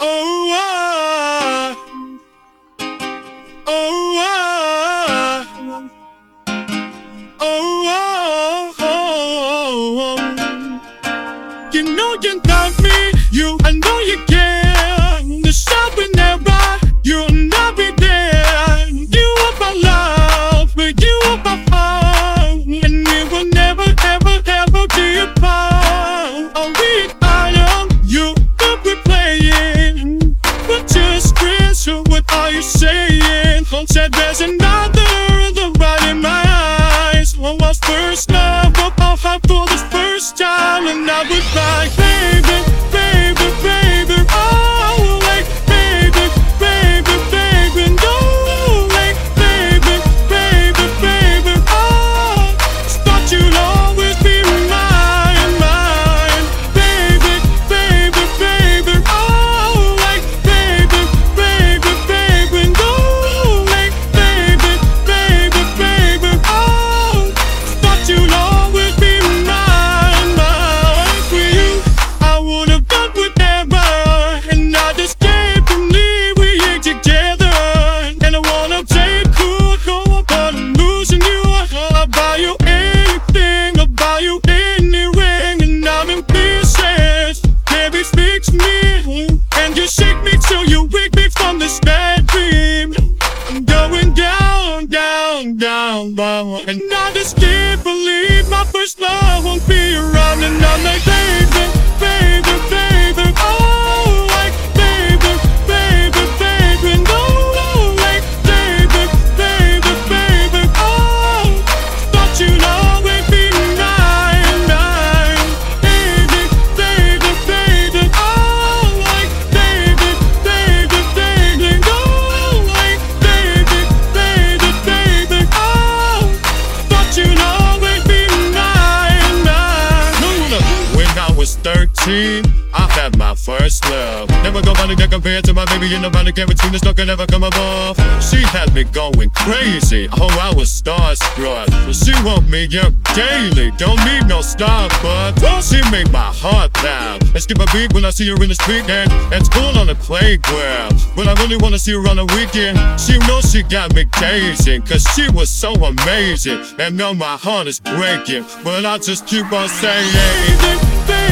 Oh, oh, oh, you know you love me, saying? There's another the right in my eyes. What was first love? Down, 13, I had my first love. Never nobody that compared to my baby, and nobody can between us, no can ever come above. She had me going crazy. Oh, I was starstruck. She want me up daily, don't need no star, but she made my heart pound. And skip a beat when I see her in the street and at school on the playground. But I really wanna see her on the weekend. She knows she got me gazing, cause she was so amazing. And now my heart is breaking, but I just keep on saying.